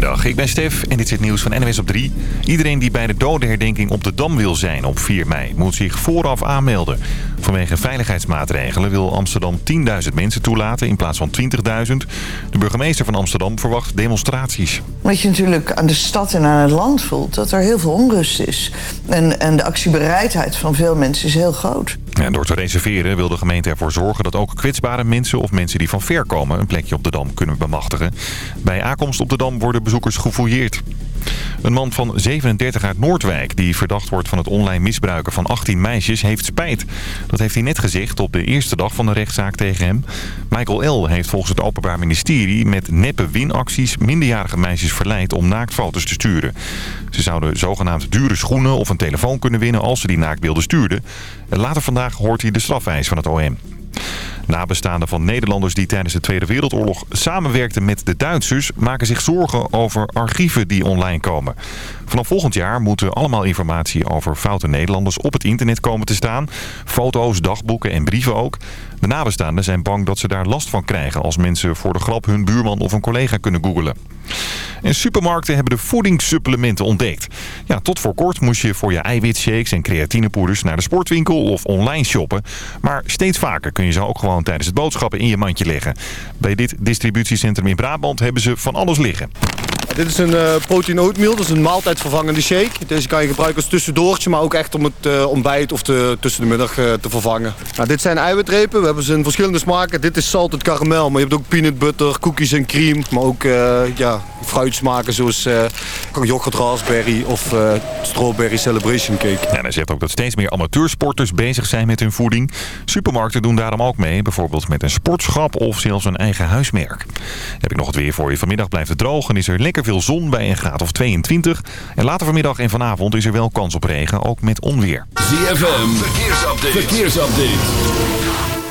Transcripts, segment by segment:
Goedemiddag, ik ben Stef en dit is het nieuws van NWS op 3. Iedereen die bij de dodenherdenking op de Dam wil zijn op 4 mei moet zich vooraf aanmelden. Vanwege veiligheidsmaatregelen wil Amsterdam 10.000 mensen toelaten in plaats van 20.000. De burgemeester van Amsterdam verwacht demonstraties. Wat je natuurlijk aan de stad en aan het land voelt, dat er heel veel onrust is. En, en de actiebereidheid van veel mensen is heel groot. En door te reserveren wil de gemeente ervoor zorgen dat ook kwetsbare mensen of mensen die van ver komen een plekje op de Dam kunnen bemachtigen. Bij aankomst op de Dam worden bezoekers gefouilleerd. Een man van 37 uit Noordwijk die verdacht wordt van het online misbruiken van 18 meisjes heeft spijt. Dat heeft hij net gezegd op de eerste dag van de rechtszaak tegen hem. Michael L. heeft volgens het Openbaar Ministerie met neppe winacties minderjarige meisjes verleid om naaktfoto's te sturen. Ze zouden zogenaamd dure schoenen of een telefoon kunnen winnen als ze die naaktbeelden stuurden. Later vandaag hoort hij de strafwijs van het OM. Nabestaanden van Nederlanders die tijdens de Tweede Wereldoorlog samenwerkten met de Duitsers... maken zich zorgen over archieven die online komen. Vanaf volgend jaar moeten allemaal informatie over foute Nederlanders op het internet komen te staan. Foto's, dagboeken en brieven ook. De nabestaanden zijn bang dat ze daar last van krijgen... als mensen voor de grap hun buurman of een collega kunnen googelen. En supermarkten hebben de voedingssupplementen ontdekt. Ja, tot voor kort moest je voor je eiwitshakes en creatinepoeders naar de sportwinkel of online shoppen. Maar steeds vaker kun je ze ook gewoon tijdens het boodschappen in je mandje leggen. Bij dit distributiecentrum in Brabant hebben ze van alles liggen. Dit is een uh, protein oatmeal, dat is een maaltijdvervangende shake. Deze kan je gebruiken als tussendoortje, maar ook echt om het uh, ontbijt of de, tussen de middag uh, te vervangen. Nou, dit zijn eiwitrepen, we hebben ze in verschillende smaken. Dit is salted karamel, maar je hebt ook peanut butter, cookies en cream. Maar ook ja, fruitsmaken zoals yoghurt raspberry of strawberry celebration cake. En hij zegt ook dat steeds meer amateursporters bezig zijn met hun voeding. Supermarkten doen daarom ook mee, bijvoorbeeld met een sportschap of zelfs een eigen huismerk. Heb ik nog het weer voor je. Vanmiddag blijft het droog en is er lekker veel zon bij een graad of 22. En later vanmiddag en vanavond is er wel kans op regen, ook met onweer. ZFM, verkeersupdate. verkeersupdate.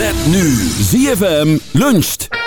Met nu ZFM luncht.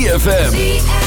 ZFM.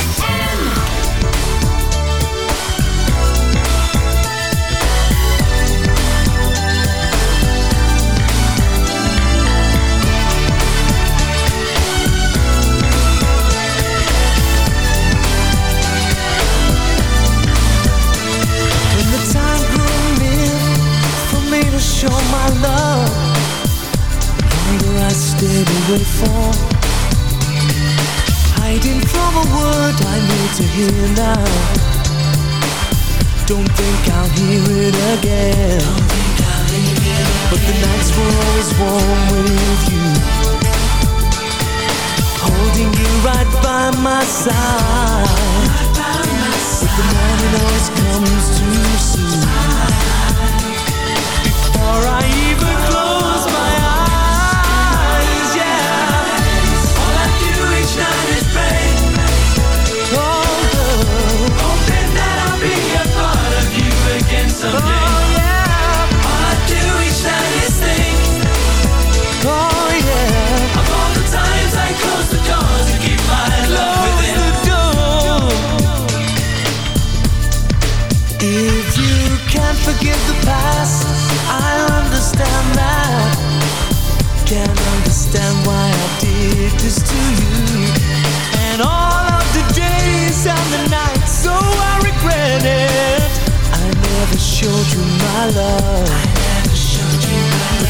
my love. I love.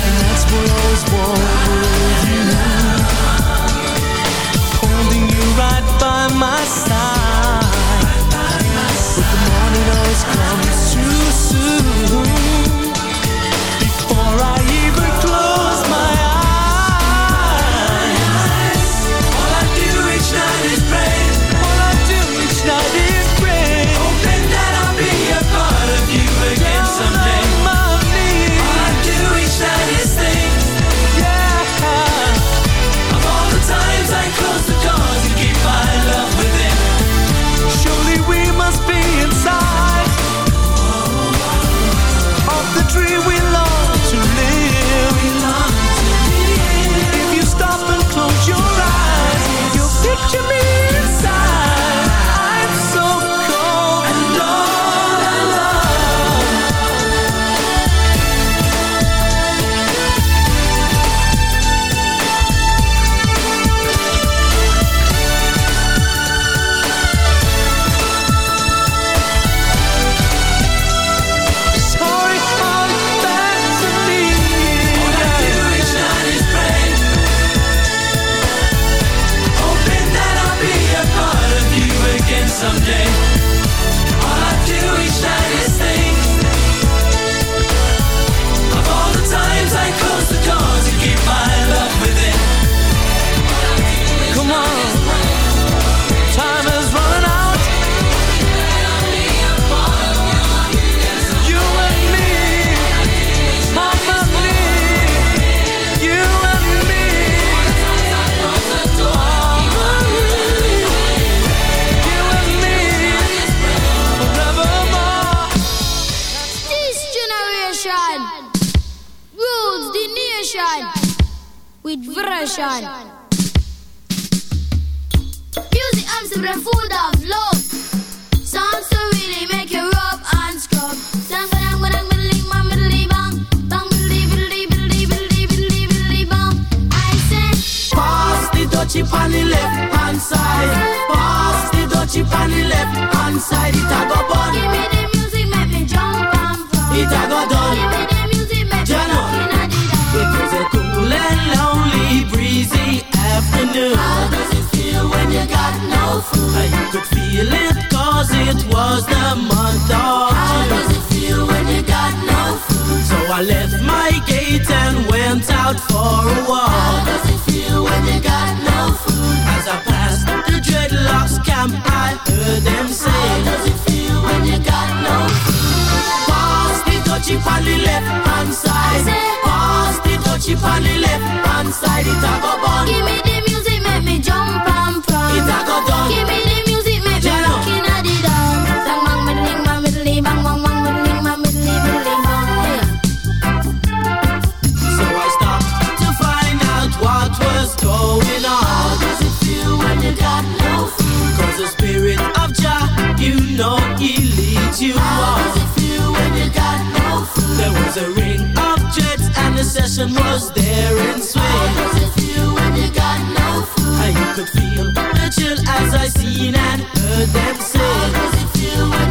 And that's what I always wanted with you. Holding you right by my side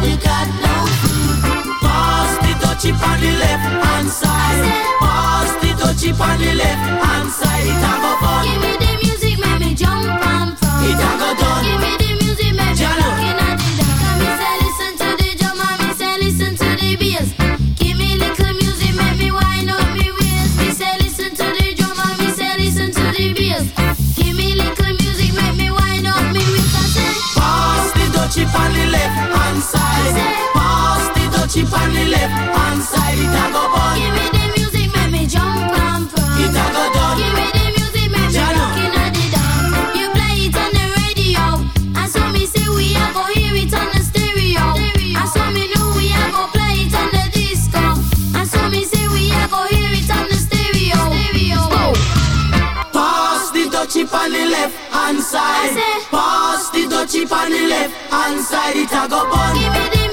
you got no food? Pass the touchy on the left hand side Pass the touchy on the left hand side It a go fun Give me the music, make me jump and prance. It a go done Give me the music, make me rockin' at the. Come me say listen to the drum, and me say listen to the bass. Give me little music, make me wind up me waist. Me say listen to the drum, and me say listen to the bass. Give me little music, make me wind up me waist. I say, Pass the touchy on the left Touchy on the left hand side It a go bun give me the music, make me jump and prance. It a go done Give me the music, make me rockin' at the dance. You play it on the radio, and so me say we a go hear it on the stereo. And so me know we a go play it on the disco. And so me say we a go hear it on the stereo. Stereo. Pass the touchy on the left hand side Pass the touchy on the left hand side It a go bun Give me the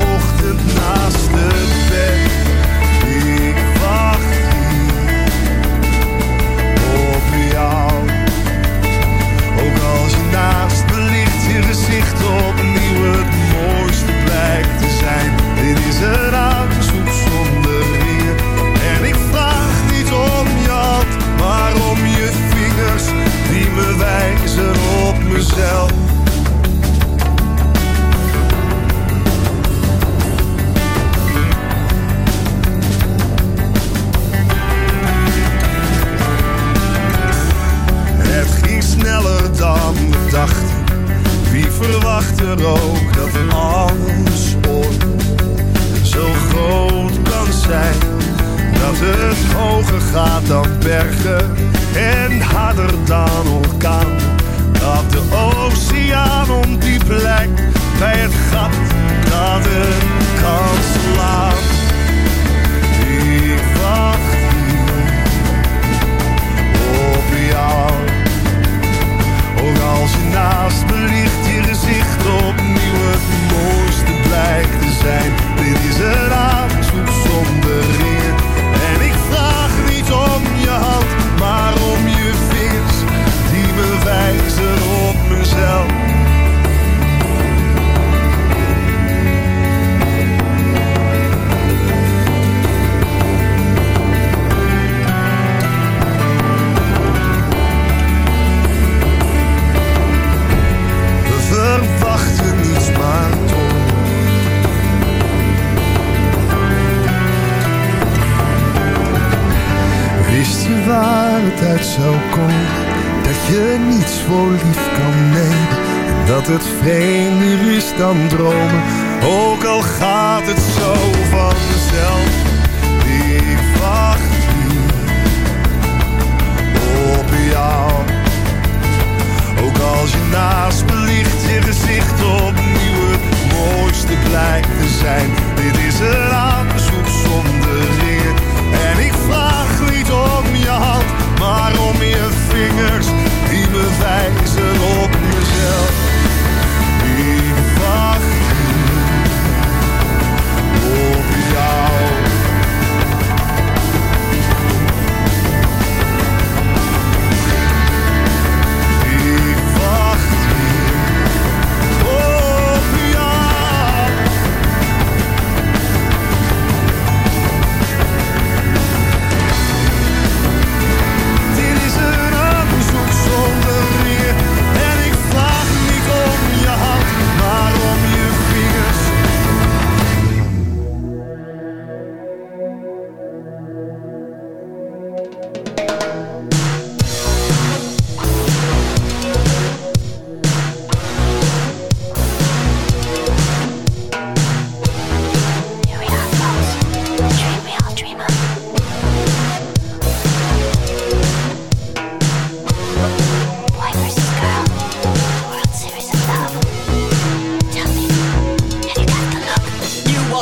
naast het bed. Ik wacht hier op jou. Ook als je naast me je gezicht opnieuw het mooiste blijkt te zijn. Dit is een avondzoek zonder weer. En ik vraag niet om je maar om je vingers die me wijzen op mezelf. Wie verwacht er ook dat alles ooit zo groot kan zijn? Dat het hoger gaat dan bergen en harder dan orkaan. Dat de oceaan om die plek bij het gat dat het kan slaan. Ik wacht naast me ligt, je gezicht opnieuw het mooiste blijkt te zijn. Dit is een avondzoek zonder eer. En ik vraag niet om je hand, maar om je vingers die me wijzen op mezelf. tijd zou komen Dat je niets voor lief kan nemen. En dat het vreemder is dan dromen. Ook al gaat het zo vanzelf. Ik wacht nu op jou. Ook als je naast me ligt Je gezicht opnieuw het mooiste blijkt te zijn. Dit is een aanzoek zonder eer. En ik vraag niet om je hand maar om je vingers die bewijzen op jezelf.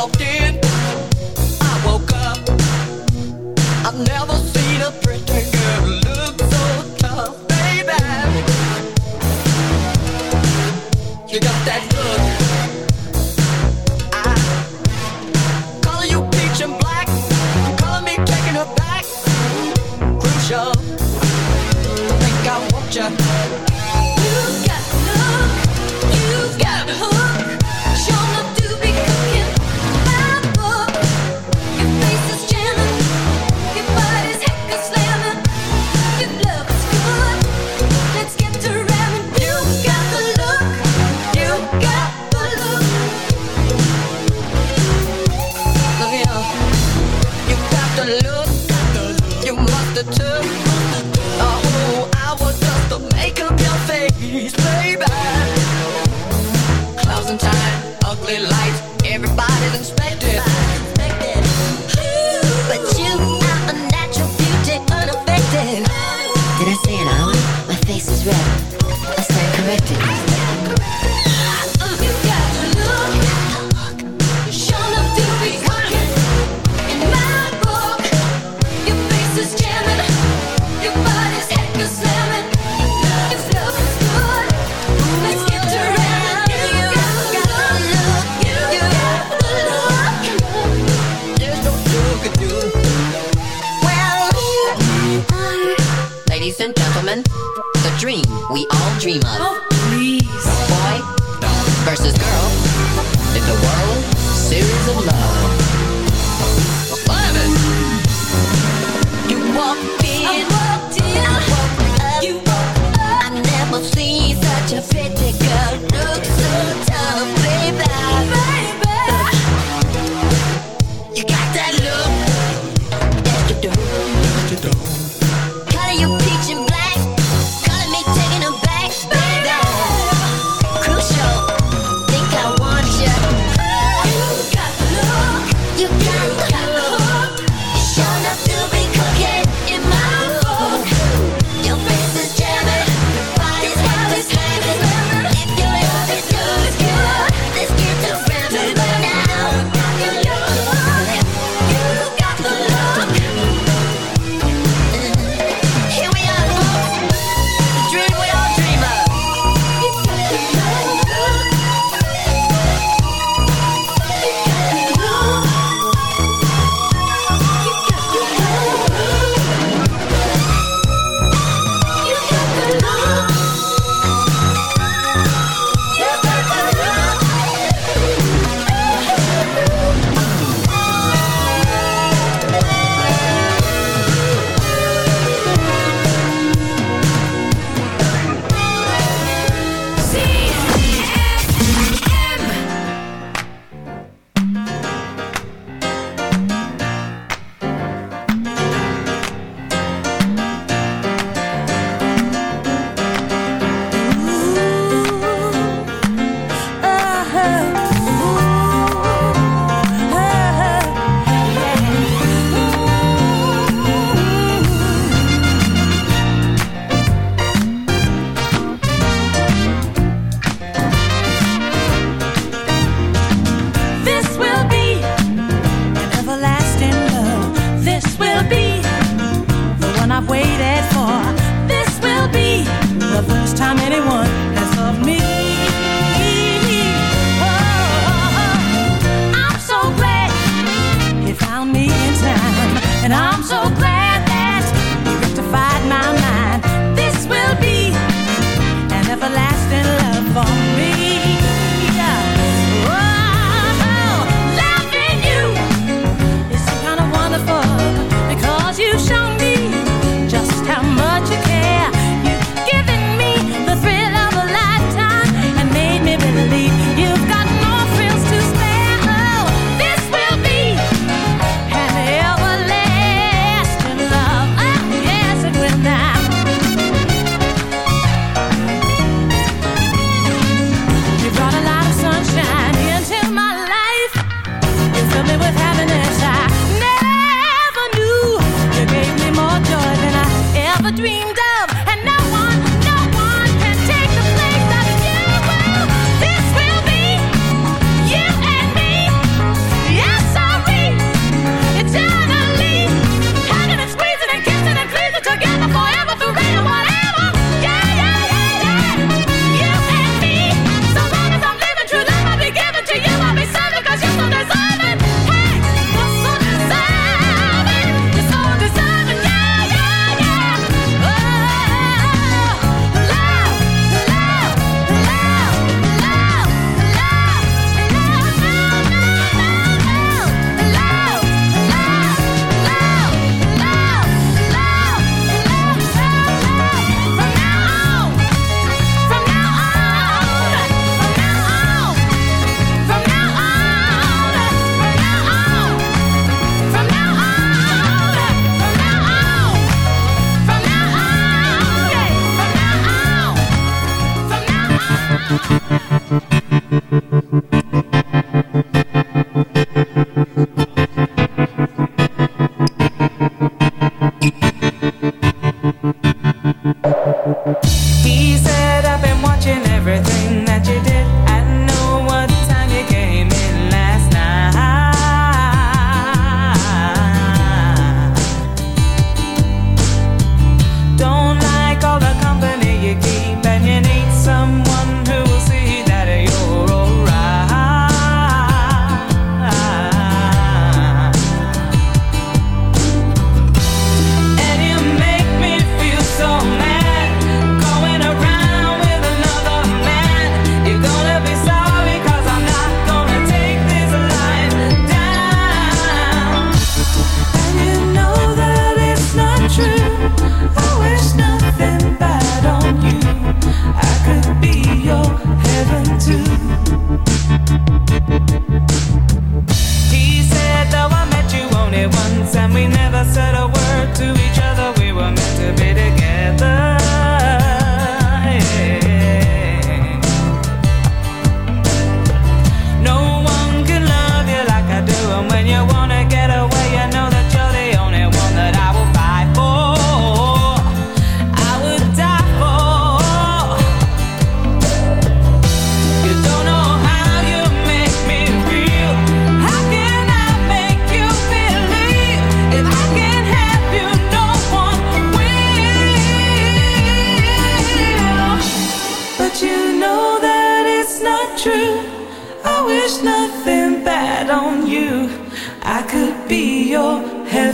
walked in.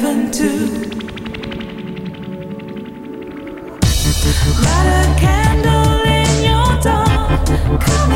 Heaven too. Light a candle in your dark. Come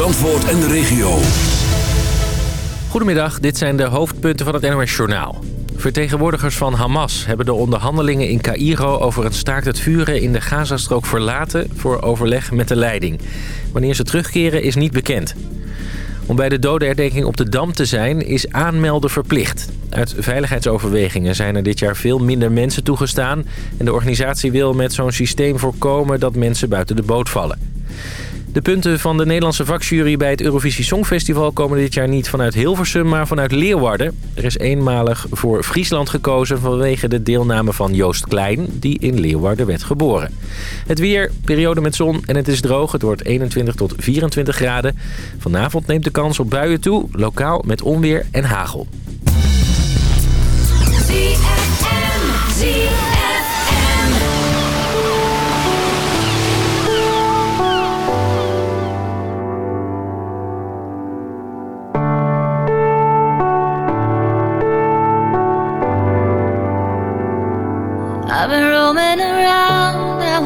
Zandvoort en de regio. Goedemiddag, dit zijn de hoofdpunten van het NOS Journaal. Vertegenwoordigers van Hamas hebben de onderhandelingen in Cairo... over een staakt het vuren in de Gazastrook verlaten... voor overleg met de leiding. Wanneer ze terugkeren is niet bekend. Om bij de dodenherdenking op de Dam te zijn is aanmelden verplicht. Uit veiligheidsoverwegingen zijn er dit jaar veel minder mensen toegestaan... en de organisatie wil met zo'n systeem voorkomen dat mensen buiten de boot vallen. De punten van de Nederlandse vakjury bij het Eurovisie Songfestival... komen dit jaar niet vanuit Hilversum, maar vanuit Leeuwarden. Er is eenmalig voor Friesland gekozen vanwege de deelname van Joost Klein... die in Leeuwarden werd geboren. Het weer, periode met zon en het is droog. Het wordt 21 tot 24 graden. Vanavond neemt de kans op buien toe, lokaal met onweer en hagel.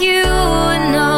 You know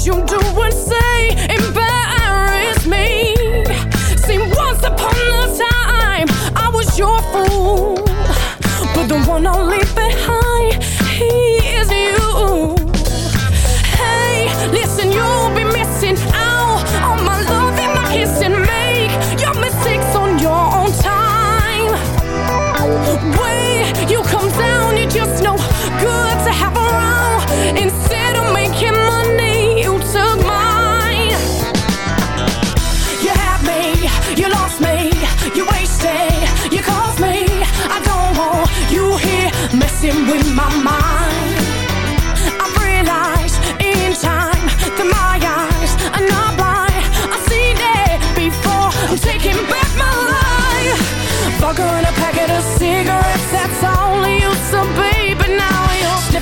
Things you do and say embarrass me. See, once upon a time I was your fool, but the one I'll leave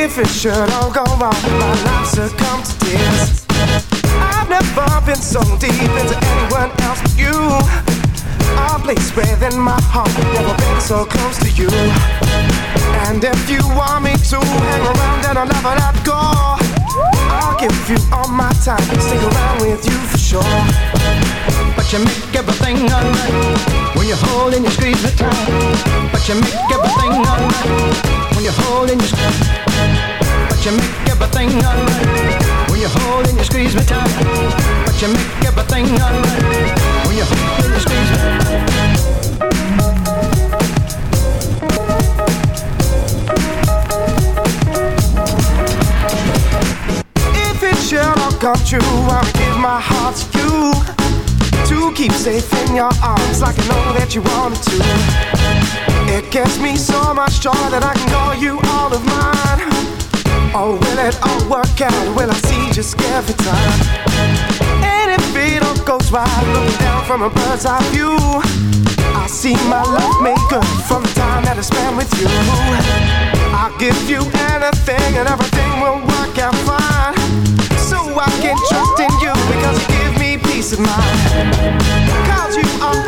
If it should all go wrong, my life succumb to tears. I've never been so deep into anyone else but you. A place within my heart, never been so close to you. And if you want me to hang around, then I'll never let go. I'll give you all my time, stick around with you for sure. But you make everything alright when you're holding you squeeze me tight. But you make everything alright when you hold and you squeeze. But you make everything alright when you hold and you squeeze me tight. But you make everything alright when you hold and you squeeze me. If it should all come true, I'll give my heart to you. to keep safe in your arms like I know that you wanted to. It gets me so much joy that I can call you all of mine. Oh, will it all work out? Will I see just every time? And if it all goes right, look down from a bird's eye view. I see my love maker from the time that I spend with you. I'll give you anything and everything will work out fine. So I can trust in you because you peace of mind. Cause you are